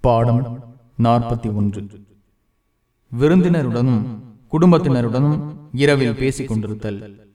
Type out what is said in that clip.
பாடம் நாற்பத்தி ஒன்று. விருந்தினருடனும் குடும்பத்தினருடனும் இரவில் பேசிக் கொண்டிருத்தல்